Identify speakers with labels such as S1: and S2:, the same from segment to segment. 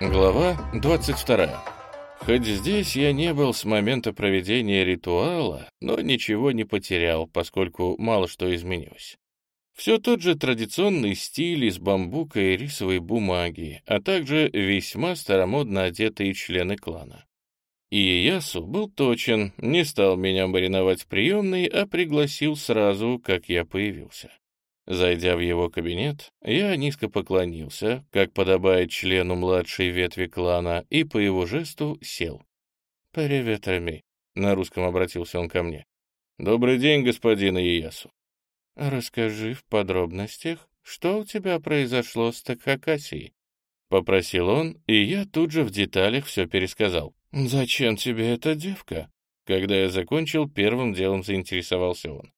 S1: Глава 22. Хоть здесь я не был с момента проведения ритуала, но ничего не потерял, поскольку мало что изменилось. Все тот же традиционный стиль из бамбука и рисовой бумаги, а также весьма старомодно одетые члены клана. И Ясу был точен, не стал меня мариновать в приемной, а пригласил сразу, как я появился. Зайдя в его кабинет, я низко поклонился, как подобает члену младшей ветви клана, и по его жесту сел. «Привет, Рами», — на русском обратился он ко мне. «Добрый день, господин Иясу». «Расскажи в подробностях, что у тебя произошло с Такхакасией?» — попросил он, и я тут же в деталях все пересказал. «Зачем тебе эта девка?» Когда я закончил, первым делом заинтересовался он.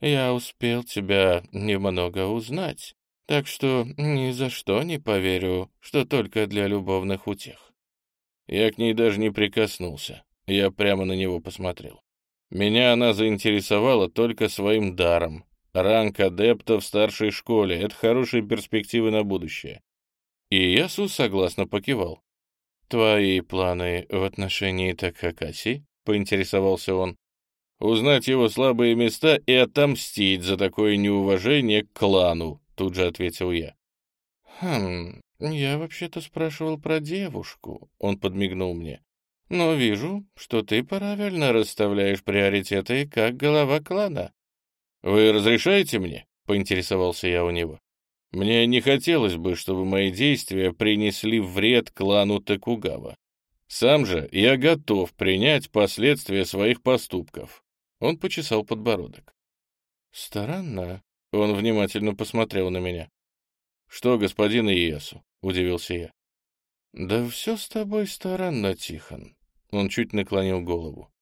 S1: Я успел тебя немного узнать, так что ни за что не поверю, что только для любовных утех. Я к ней даже не прикоснулся, я прямо на него посмотрел. Меня она заинтересовала только своим даром. Ранг адепта в старшей школе — это хорошие перспективы на будущее. И Ясу согласно покивал. «Твои планы в отношении Такхакаси?» — поинтересовался он узнать его слабые места и отомстить за такое неуважение к клану», — тут же ответил я. «Хм, я вообще-то спрашивал про девушку», — он подмигнул мне. «Но вижу, что ты правильно расставляешь приоритеты как глава клана». «Вы разрешаете мне?» — поинтересовался я у него. «Мне не хотелось бы, чтобы мои действия принесли вред клану Токугава. Сам же я готов принять последствия своих поступков. Он почесал подбородок. «Странно». Он внимательно посмотрел на меня. «Что, господин Иесу?» — удивился я. «Да все с тобой странно, Тихон». Он чуть наклонил голову.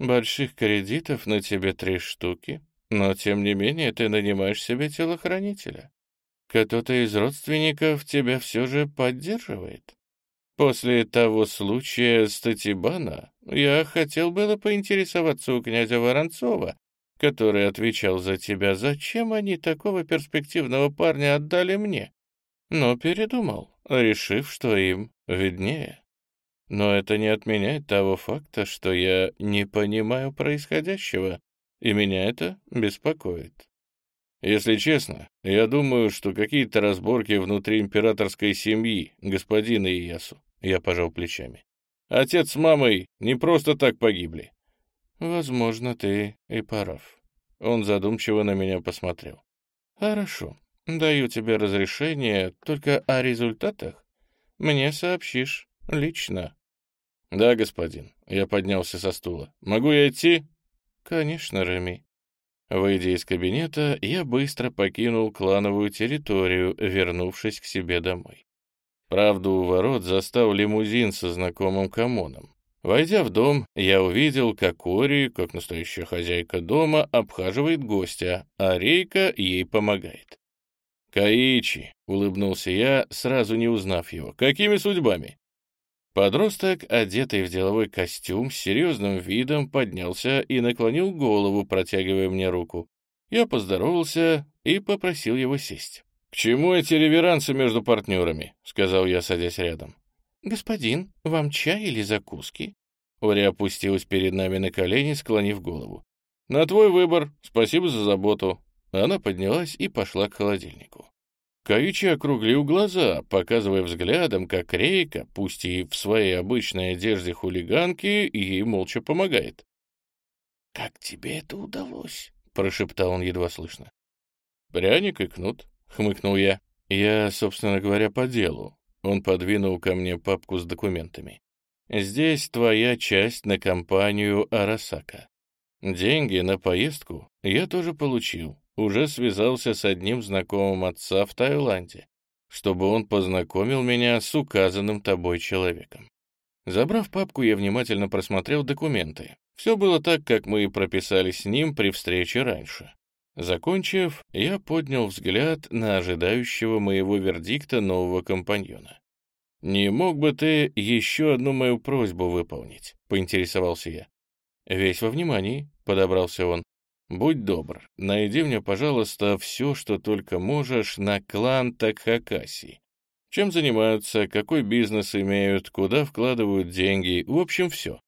S1: «Больших кредитов на тебе три штуки, но, тем не менее, ты нанимаешь себе телохранителя. Кто-то из родственников тебя все же поддерживает. После того случая с Татибана я хотел было поинтересоваться у князя Воронцова, который отвечал за тебя, зачем они такого перспективного парня отдали мне. Но передумал, решив, что им виднее. Но это не отменяет того факта, что я не понимаю происходящего, и меня это беспокоит. Если честно, я думаю, что какие-то разборки внутри императорской семьи, господина Иясу. Я пожал плечами. Отец с мамой не просто так погибли. Возможно, ты и прав. Он задумчиво на меня посмотрел. Хорошо, даю тебе разрешение, только о результатах мне сообщишь лично. Да, господин. Я поднялся со стула. Могу я идти? Конечно, Реми. Выйдя из кабинета, я быстро покинул клановую территорию, вернувшись к себе домой. Правда, у ворот застал лимузин со знакомым Камоном. Войдя в дом, я увидел, как Ори, как настоящая хозяйка дома, обхаживает гостя, а Рейка ей помогает. «Каичи», — улыбнулся я, сразу не узнав его, — «какими судьбами?» Подросток, одетый в деловой костюм, с серьезным видом поднялся и наклонил голову, протягивая мне руку. Я поздоровался и попросил его сесть. «К чему эти реверансы между партнерами?» — сказал я, садясь рядом. «Господин, вам чай или закуски?» Ори опустилась перед нами на колени, склонив голову. «На твой выбор. Спасибо за заботу». Она поднялась и пошла к холодильнику. Каючи округлил глаза, показывая взглядом, как Рейка, пусть и в своей обычной одежде хулиганки, ей молча помогает. «Как тебе это удалось?» — прошептал он едва слышно. «Пряник и кнут», — хмыкнул я. «Я, собственно говоря, по делу». Он подвинул ко мне папку с документами. «Здесь твоя часть на компанию Арасака. Деньги на поездку я тоже получил. Уже связался с одним знакомым отца в Таиланде, чтобы он познакомил меня с указанным тобой человеком. Забрав папку, я внимательно просмотрел документы. Все было так, как мы и прописали с ним при встрече раньше. Закончив, я поднял взгляд на ожидающего моего вердикта нового компаньона. «Не мог бы ты еще одну мою просьбу выполнить?» — поинтересовался я. «Весь во внимании», — подобрался он. «Будь добр, найди мне, пожалуйста, все, что только можешь на клан Такхакаси. чем занимаются, какой бизнес имеют, куда вкладывают деньги, в общем, все.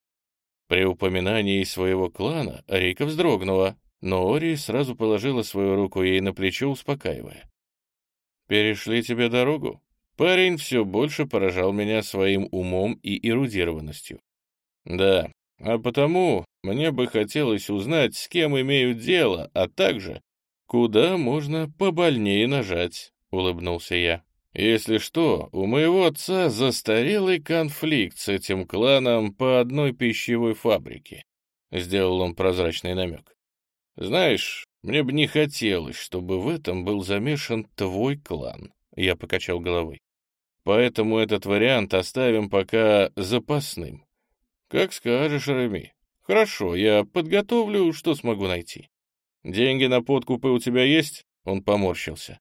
S1: При упоминании своего клана Рика вздрогнула, но Ори сразу положила свою руку ей на плечо, успокаивая. «Перешли тебе дорогу?» Парень все больше поражал меня своим умом и эрудированностью. «Да, а потому мне бы хотелось узнать, с кем имеют дело, а также, куда можно побольнее нажать», — улыбнулся я. Если что, у моего отца застарелый конфликт с этим кланом по одной пищевой фабрике. Сделал он прозрачный намек. Знаешь, мне бы не хотелось, чтобы в этом был замешан твой клан. Я покачал головой. Поэтому этот вариант оставим пока запасным. Как скажешь, Реми. Хорошо, я подготовлю, что смогу найти. Деньги на подкупы у тебя есть? Он поморщился.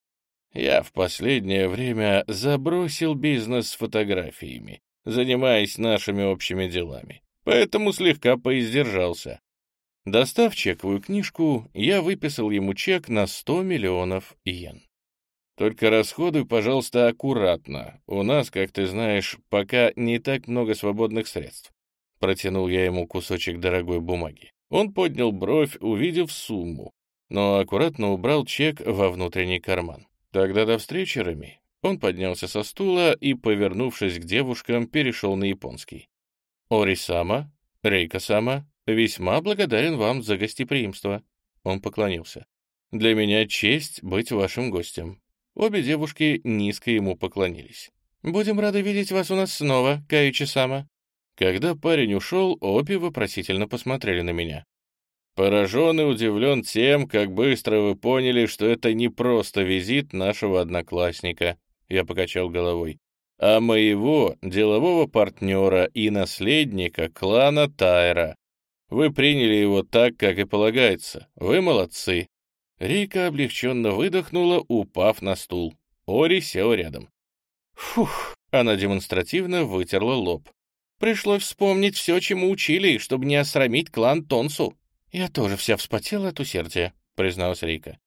S1: Я в последнее время забросил бизнес с фотографиями, занимаясь нашими общими делами, поэтому слегка поиздержался. Достав чековую книжку, я выписал ему чек на 100 миллионов йен. Только расходуй, пожалуйста, аккуратно. У нас, как ты знаешь, пока не так много свободных средств. Протянул я ему кусочек дорогой бумаги. Он поднял бровь, увидев сумму, но аккуратно убрал чек во внутренний карман. «Тогда до встречи, Рами». Он поднялся со стула и, повернувшись к девушкам, перешел на японский. «Ори-сама, Рейка-сама, весьма благодарен вам за гостеприимство». Он поклонился. «Для меня честь быть вашим гостем». Обе девушки низко ему поклонились. «Будем рады видеть вас у нас снова, Каючи-сама». Когда парень ушел, обе вопросительно посмотрели на меня. Поражен и удивлен тем, как быстро вы поняли, что это не просто визит нашего одноклассника, я покачал головой, а моего делового партнера и наследника клана Тайра. Вы приняли его так, как и полагается. Вы молодцы. Рика облегченно выдохнула, упав на стул. Ори сел рядом. Фух, она демонстративно вытерла лоб. Пришлось вспомнить все, чему учили, чтобы не осрамить клан Тонсу. «Я тоже вся вспотела от усердия», — призналась Рика.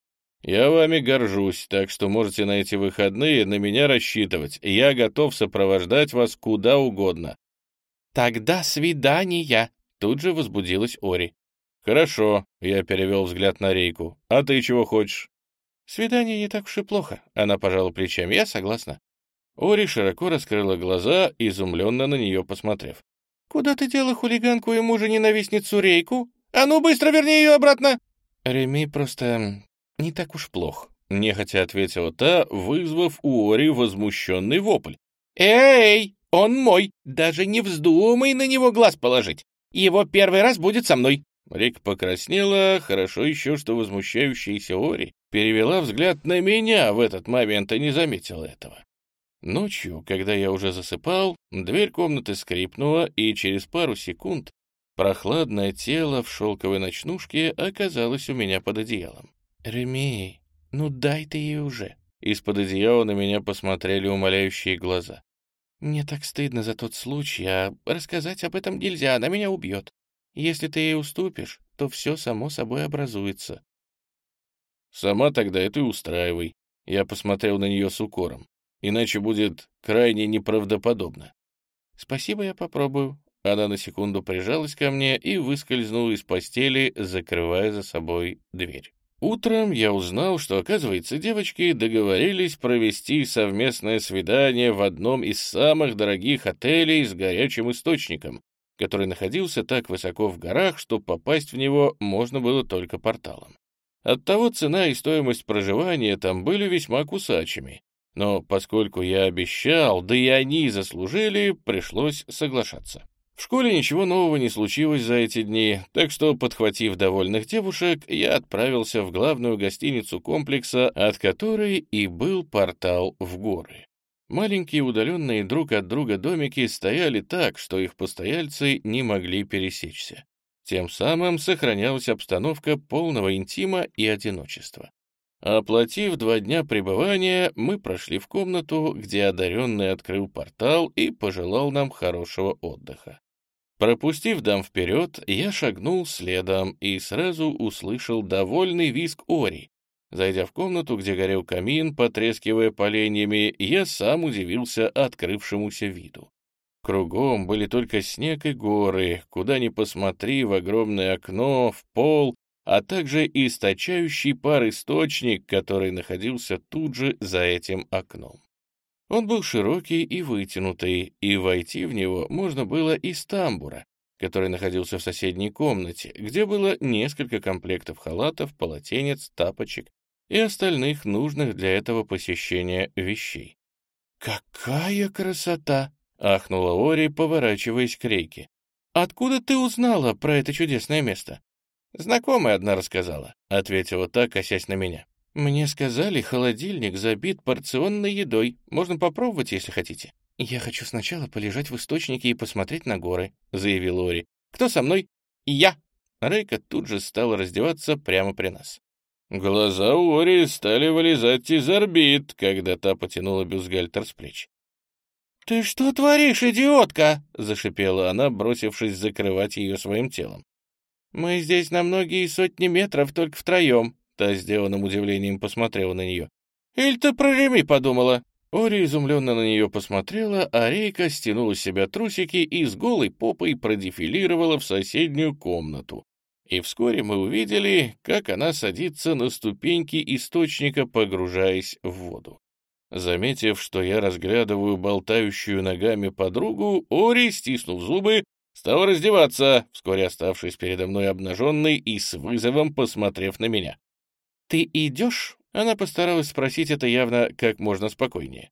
S1: «Я вами горжусь, так что можете на эти выходные на меня рассчитывать. Я готов сопровождать вас куда угодно». «Тогда свидания!» — тут же возбудилась Ори. «Хорошо», — я перевел взгляд на Рейку. «А ты чего хочешь?» «Свидание не так уж и плохо», — она пожала плечами. «Я согласна». Ори широко раскрыла глаза, изумленно на нее посмотрев. «Куда ты дела хулиганку и мужа-ненавистницу Рейку?» «А ну, быстро верни ее обратно!» «Реми просто не так уж плох», — нехотя ответила та, вызвав у Ори возмущенный вопль. «Эй, он мой! Даже не вздумай на него глаз положить! Его первый раз будет со мной!» Рик покраснела, хорошо еще, что возмущающаяся Ори перевела взгляд на меня в этот момент и не заметила этого. Ночью, когда я уже засыпал, дверь комнаты скрипнула, и через пару секунд Прохладное тело в шелковой ночнушке оказалось у меня под одеялом. «Реми, ну дай ты ей уже!» Из-под одеяла на меня посмотрели умоляющие глаза. «Мне так стыдно за тот случай, а рассказать об этом нельзя, она меня убьет. Если ты ей уступишь, то все само собой образуется». «Сама тогда это и устраивай», — я посмотрел на нее с укором. «Иначе будет крайне неправдоподобно». «Спасибо, я попробую. Она на секунду прижалась ко мне и выскользнула из постели, закрывая за собой дверь. Утром я узнал, что, оказывается, девочки договорились провести совместное свидание в одном из самых дорогих отелей с горячим источником, который находился так высоко в горах, что попасть в него можно было только порталом. Оттого цена и стоимость проживания там были весьма кусачими. Но поскольку я обещал, да и они заслужили, пришлось соглашаться. В школе ничего нового не случилось за эти дни, так что, подхватив довольных девушек, я отправился в главную гостиницу комплекса, от которой и был портал в горы. Маленькие удаленные друг от друга домики стояли так, что их постояльцы не могли пересечься. Тем самым сохранялась обстановка полного интима и одиночества. Оплатив два дня пребывания, мы прошли в комнату, где одаренный открыл портал и пожелал нам хорошего отдыха. Пропустив дам вперед, я шагнул следом и сразу услышал довольный визг Ори. Зайдя в комнату, где горел камин, потрескивая поленьями, я сам удивился открывшемуся виду. Кругом были только снег и горы, куда ни посмотри, в огромное окно, в пол, а также источающий пар источник, который находился тут же за этим окном. Он был широкий и вытянутый, и войти в него можно было из тамбура, который находился в соседней комнате, где было несколько комплектов халатов, полотенец, тапочек и остальных нужных для этого посещения вещей. «Какая красота!» — ахнула Ори, поворачиваясь к рейке. «Откуда ты узнала про это чудесное место?» «Знакомая одна рассказала», — ответила та, косясь на меня. «Мне сказали, холодильник забит порционной едой. Можно попробовать, если хотите». «Я хочу сначала полежать в источнике и посмотреть на горы», — заявил Ори. «Кто со мной?» «Я». Рейка тут же стала раздеваться прямо при нас. Глаза у Ори стали вылезать из орбит, когда та потянула бюстгальтер с плеч. «Ты что творишь, идиотка?» — зашипела она, бросившись закрывать ее своим телом. «Мы здесь на многие сотни метров только втроем», — та сделанным удивлением посмотрела на нее. «Или ты про Реми подумала?» Ори изумленно на нее посмотрела, а Рейка стянула с себя трусики и с голой попой продефилировала в соседнюю комнату. И вскоре мы увидели, как она садится на ступеньки источника, погружаясь в воду. Заметив, что я разглядываю болтающую ногами подругу, Ори, стиснув зубы, стал раздеваться, вскоре оставшись передо мной обнаженной и с вызовом посмотрев на меня. «Ты идешь?» Она постаралась спросить это явно как можно спокойнее.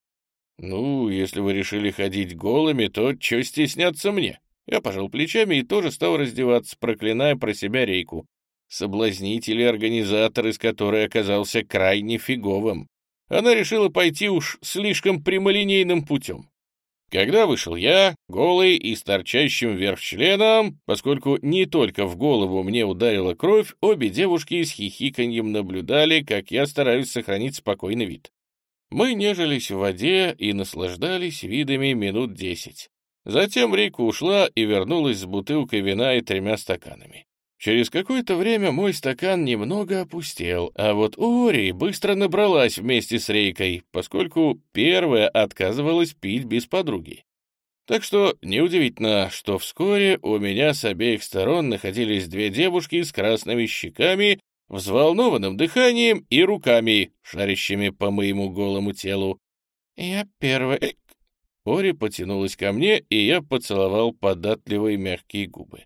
S1: «Ну, если вы решили ходить голыми, то чё стесняться мне?» Я пожал плечами и тоже стал раздеваться, проклиная про себя рейку. Соблазнитель и организатор, из которой оказался крайне фиговым. Она решила пойти уж слишком прямолинейным путем. Когда вышел я, голый и с торчащим вверх членом, поскольку не только в голову мне ударила кровь, обе девушки с хихиканьем наблюдали, как я стараюсь сохранить спокойный вид. Мы нежились в воде и наслаждались видами минут десять. Затем Рика ушла и вернулась с бутылкой вина и тремя стаканами. Через какое-то время мой стакан немного опустел, а вот Ори быстро набралась вместе с Рейкой, поскольку первая отказывалась пить без подруги. Так что неудивительно, что вскоре у меня с обеих сторон находились две девушки с красными щеками, взволнованным дыханием и руками, шарящими по моему голому телу. «Я первая...» Ори потянулась ко мне, и я поцеловал податливые мягкие губы.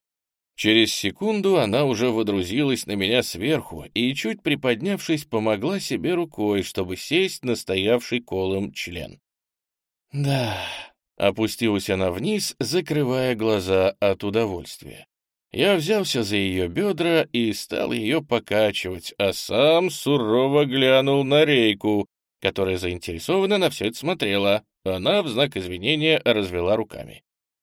S1: Через секунду она уже водрузилась на меня сверху и, чуть приподнявшись, помогла себе рукой, чтобы сесть на стоявший колом член. «Да...» — опустилась она вниз, закрывая глаза от удовольствия. Я взялся за ее бедра и стал ее покачивать, а сам сурово глянул на рейку, которая заинтересованно на все это смотрела. Она в знак извинения развела руками.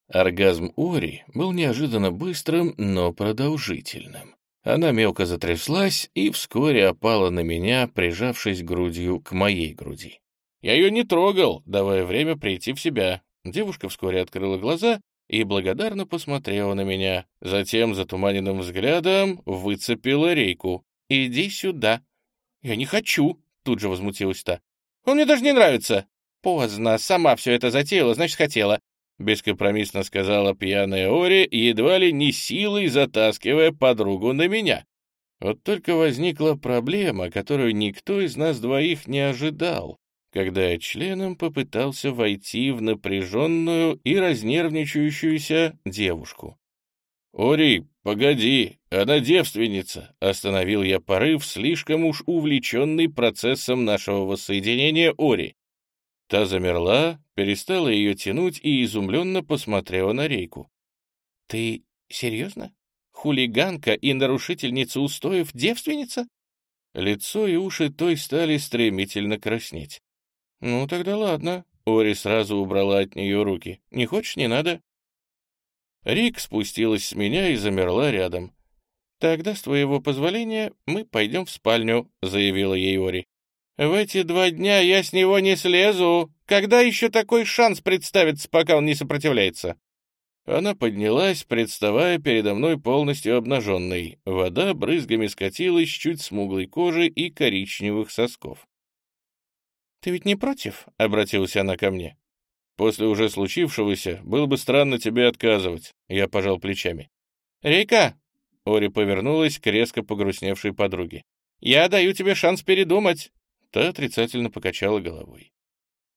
S1: Оргазм Ори был неожиданно быстрым, но продолжительным. Она мелко затряслась и вскоре опала на меня, прижавшись грудью к моей груди. Я ее не трогал, давая время прийти в себя. Девушка вскоре открыла глаза и благодарно посмотрела на меня. Затем затуманенным взглядом выцепила рейку. «Иди сюда». «Я не хочу», — тут же возмутилась та. «Он мне даже не нравится». «Поздно, сама все это затеяла, значит, хотела. — бескомпромиссно сказала пьяная Ори, едва ли не силой затаскивая подругу на меня. Вот только возникла проблема, которую никто из нас двоих не ожидал, когда я членом попытался войти в напряженную и разнервничающуюся девушку. «Ори, погоди, она девственница!» — остановил я порыв, слишком уж увлеченный процессом нашего воссоединения Ори. Та замерла, перестала ее тянуть и изумленно посмотрела на рейку. «Ты серьезно? Хулиганка и нарушительница устоев девственница?» Лицо и уши той стали стремительно краснеть. «Ну, тогда ладно». Ори сразу убрала от нее руки. «Не хочешь, не надо». Рик спустилась с меня и замерла рядом. «Тогда, с твоего позволения, мы пойдем в спальню», — заявила ей Ори. В эти два дня я с него не слезу. Когда еще такой шанс представится, пока он не сопротивляется? Она поднялась, представая передо мной полностью обнаженной. Вода брызгами скатилась чуть смуглой кожи и коричневых сосков.
S2: «Ты ведь не против?» — обратилась она ко мне.
S1: «После уже случившегося было бы странно тебе отказывать», — я пожал плечами.
S2: «Рейка!»
S1: — Ори повернулась к резко погрустневшей подруге.
S2: «Я даю тебе шанс передумать!»
S1: Та отрицательно покачала головой.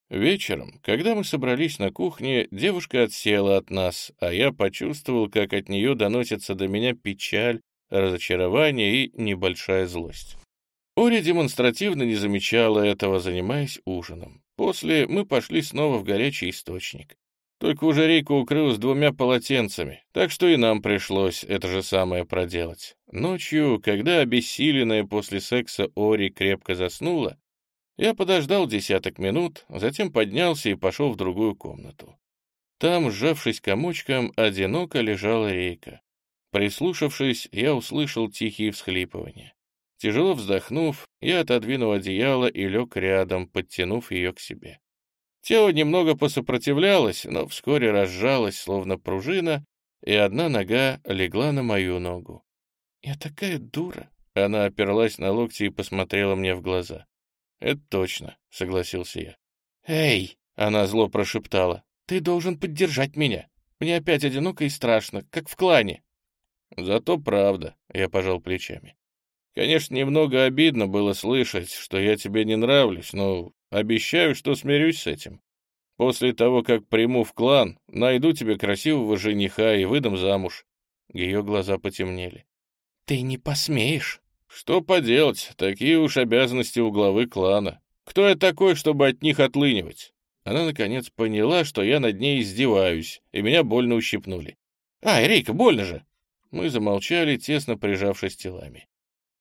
S1: Вечером, когда мы собрались на кухне, девушка отсела от нас, а я почувствовал, как от нее доносится до меня печаль, разочарование и небольшая злость. Ори демонстративно не замечала этого, занимаясь ужином. После мы пошли снова в горячий источник. Только уже Рейка укрылась двумя полотенцами, так что и нам пришлось это же самое проделать. Ночью, когда обессиленная после секса Ори крепко заснула, я подождал десяток минут, затем поднялся и пошел в другую комнату. Там, сжавшись комочком, одиноко лежала рейка. Прислушавшись, я услышал тихие всхлипывания. Тяжело вздохнув, я отодвинул одеяло и лег рядом, подтянув ее к себе. Тело немного посопротивлялось, но вскоре разжалось, словно пружина, и одна нога легла на мою ногу. «Я такая дура!» Она оперлась на локти и посмотрела мне в глаза. «Это точно», — согласился я.
S2: «Эй!» — она зло прошептала. «Ты должен поддержать меня. Мне опять одиноко и страшно, как в клане».
S1: «Зато правда», — я пожал плечами. «Конечно, немного обидно было слышать, что я тебе не нравлюсь, но обещаю, что смирюсь с этим. После того, как приму в клан, найду тебе красивого жениха и выдам замуж». Ее глаза потемнели.
S2: «Ты не посмеешь!»
S1: Что поделать, такие уж обязанности у главы клана. Кто я такой, чтобы от них отлынивать? Она, наконец, поняла, что я над ней издеваюсь, и меня больно ущипнули.
S2: «Ай, Рейка, больно же!»
S1: Мы замолчали, тесно прижавшись телами.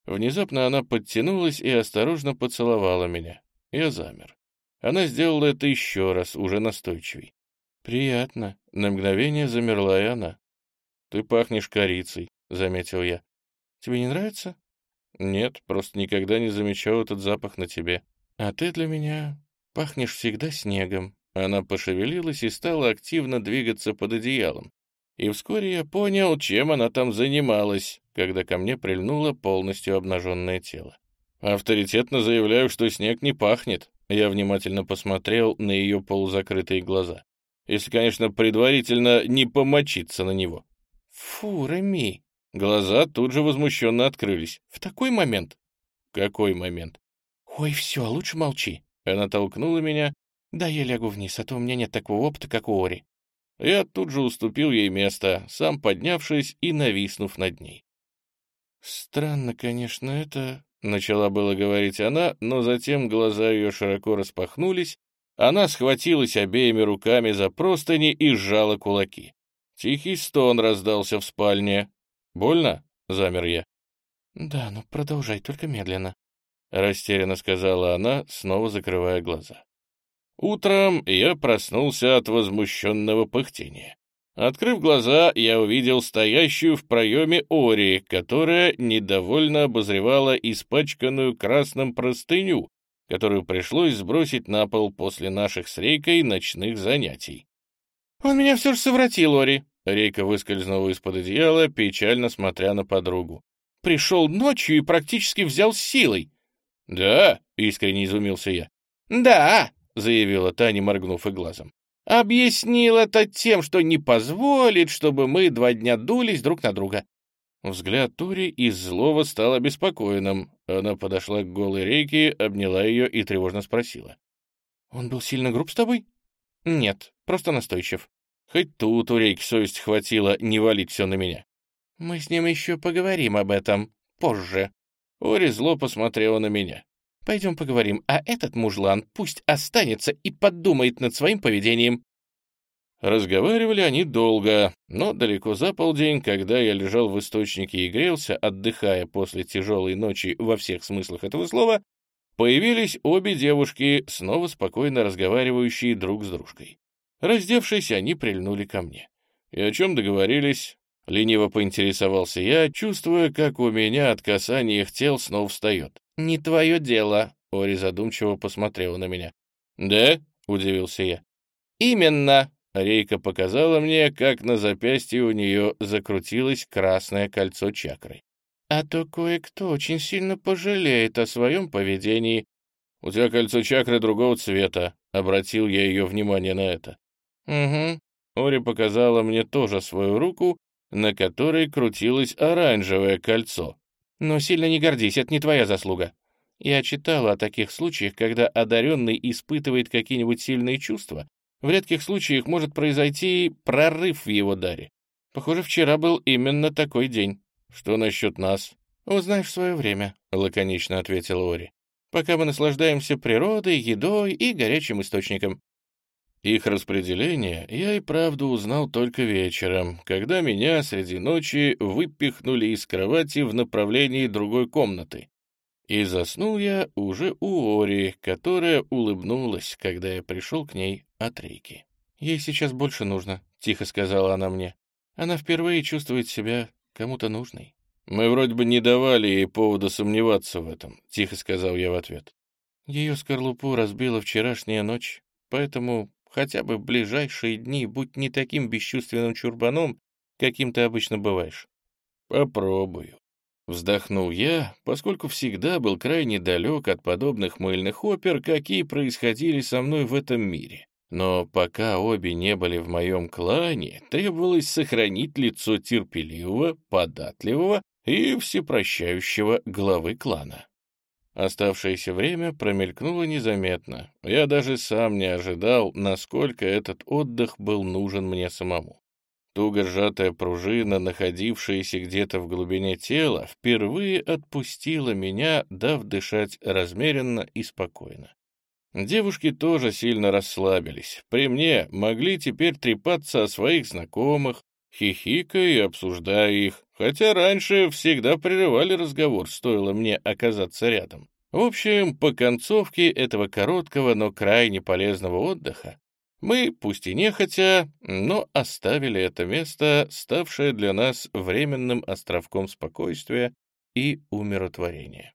S1: Внезапно она подтянулась и осторожно поцеловала меня. Я замер. Она сделала это еще раз, уже настойчивей. «Приятно». На мгновение замерла и она. «Ты пахнешь корицей», — заметил я.
S2: «Тебе не нравится?»
S1: «Нет, просто никогда не замечал этот запах на тебе.
S2: А ты для меня пахнешь всегда снегом».
S1: Она пошевелилась и стала активно двигаться под одеялом. И вскоре я понял, чем она там занималась, когда ко мне прильнуло полностью обнаженное тело. Авторитетно заявляю, что снег не пахнет. Я внимательно посмотрел на ее полузакрытые глаза. Если, конечно, предварительно не помочиться на него.
S2: «Фу, Реми!»
S1: Глаза тут же возмущенно открылись.
S2: «В такой момент?»
S1: «Какой момент?»
S2: «Ой, все, лучше молчи».
S1: Она толкнула меня.
S2: «Да, я лягу вниз, а то у меня нет такого опыта, как у Ори».
S1: Я тут же уступил ей место, сам поднявшись и нависнув над ней.
S2: «Странно, конечно, это...»
S1: — начала было говорить она, но затем глаза ее широко распахнулись, она схватилась обеими руками за простыни и сжала кулаки. Тихий стон раздался в спальне. «Больно?» — замер я.
S2: «Да, но продолжай, только медленно», —
S1: растерянно сказала она, снова закрывая глаза. Утром я проснулся от возмущенного пыхтения. Открыв глаза, я увидел стоящую в проеме Ори, которая недовольно обозревала испачканную красным простыню, которую пришлось сбросить на пол после наших с Рейкой ночных занятий.
S2: «Он меня все же совратил, Ори»,
S1: Рейка выскользнула из-под одеяла, печально смотря на подругу.
S2: «Пришел ночью и практически взял силой».
S1: «Да?» — искренне изумился я.
S2: «Да!»
S1: — заявила Таня, моргнув и глазом.
S2: «Объяснил это тем, что не позволит, чтобы мы два дня дулись друг на друга».
S1: Взгляд Тури из злого стал обеспокоенным. Она подошла к голой рейке, обняла ее и тревожно спросила.
S2: «Он был сильно груб с тобой?»
S1: «Нет, просто настойчив. Хоть тут у рейки совесть хватило не валить все на меня.
S2: Мы с ним еще поговорим об этом позже.
S1: Ори зло посмотрела на меня.
S2: Пойдем поговорим, а этот мужлан пусть останется и подумает над своим поведением.
S1: Разговаривали они долго, но далеко за полдень, когда я лежал в источнике и грелся, отдыхая после тяжелой ночи во всех смыслах этого слова, появились обе девушки, снова спокойно разговаривающие друг с дружкой. Раздевшись, они прильнули ко мне. И о чем договорились? Лениво поинтересовался я, чувствуя, как у меня от касания их тел снова встает.
S2: «Не твое дело», —
S1: Ори задумчиво посмотрела на меня. «Да?» — удивился я.
S2: «Именно»,
S1: Рейка показала мне, как на запястье у нее закрутилось красное кольцо чакры.
S2: «А то кое-кто очень сильно пожалеет о своем поведении».
S1: «У тебя кольцо чакры другого цвета», — обратил я ее внимание на это.
S2: «Угу».
S1: Ори показала мне тоже свою руку, на которой крутилось оранжевое кольцо.
S2: «Но сильно не гордись, это не твоя заслуга. Я читала о таких случаях, когда одаренный испытывает какие-нибудь сильные чувства, в редких случаях может произойти прорыв в его даре. Похоже, вчера был именно такой день.
S1: Что насчет нас?
S2: Узнаешь в свое время, — лаконично ответил Ори. Пока мы наслаждаемся природой, едой и горячим источником.
S1: Их распределение я и правду узнал только вечером, когда меня среди ночи выпихнули из кровати в направлении другой комнаты. И заснул я уже у Ори, которая улыбнулась, когда я пришел к ней от Рейки.
S2: «Ей сейчас больше нужно», — тихо сказала она мне. «Она впервые чувствует себя кому-то нужной».
S1: «Мы вроде бы не давали ей повода сомневаться в этом», — тихо сказал я в ответ.
S2: Ее скорлупу разбила вчерашняя ночь, поэтому хотя бы ближайшие дни будь не таким бесчувственным чурбаном, каким ты обычно бываешь.
S1: Попробую. Вздохнул я, поскольку всегда был крайне далек от подобных мыльных опер, какие происходили со мной в этом мире. Но пока обе не были в моем клане, требовалось сохранить лицо терпеливого, податливого и всепрощающего главы клана. Оставшееся время промелькнуло незаметно. Я даже сам не ожидал, насколько этот отдых был нужен мне самому. Туго сжатая пружина, находившаяся где-то в глубине тела, впервые отпустила меня, дав дышать размеренно и спокойно. Девушки тоже сильно расслабились. При мне могли теперь трепаться о своих знакомых, хихикая и обсуждая их, хотя раньше всегда прерывали разговор, стоило мне оказаться рядом. В общем, по концовке этого короткого, но крайне полезного отдыха мы, пусть и нехотя, но оставили это место, ставшее для нас временным островком спокойствия и умиротворения.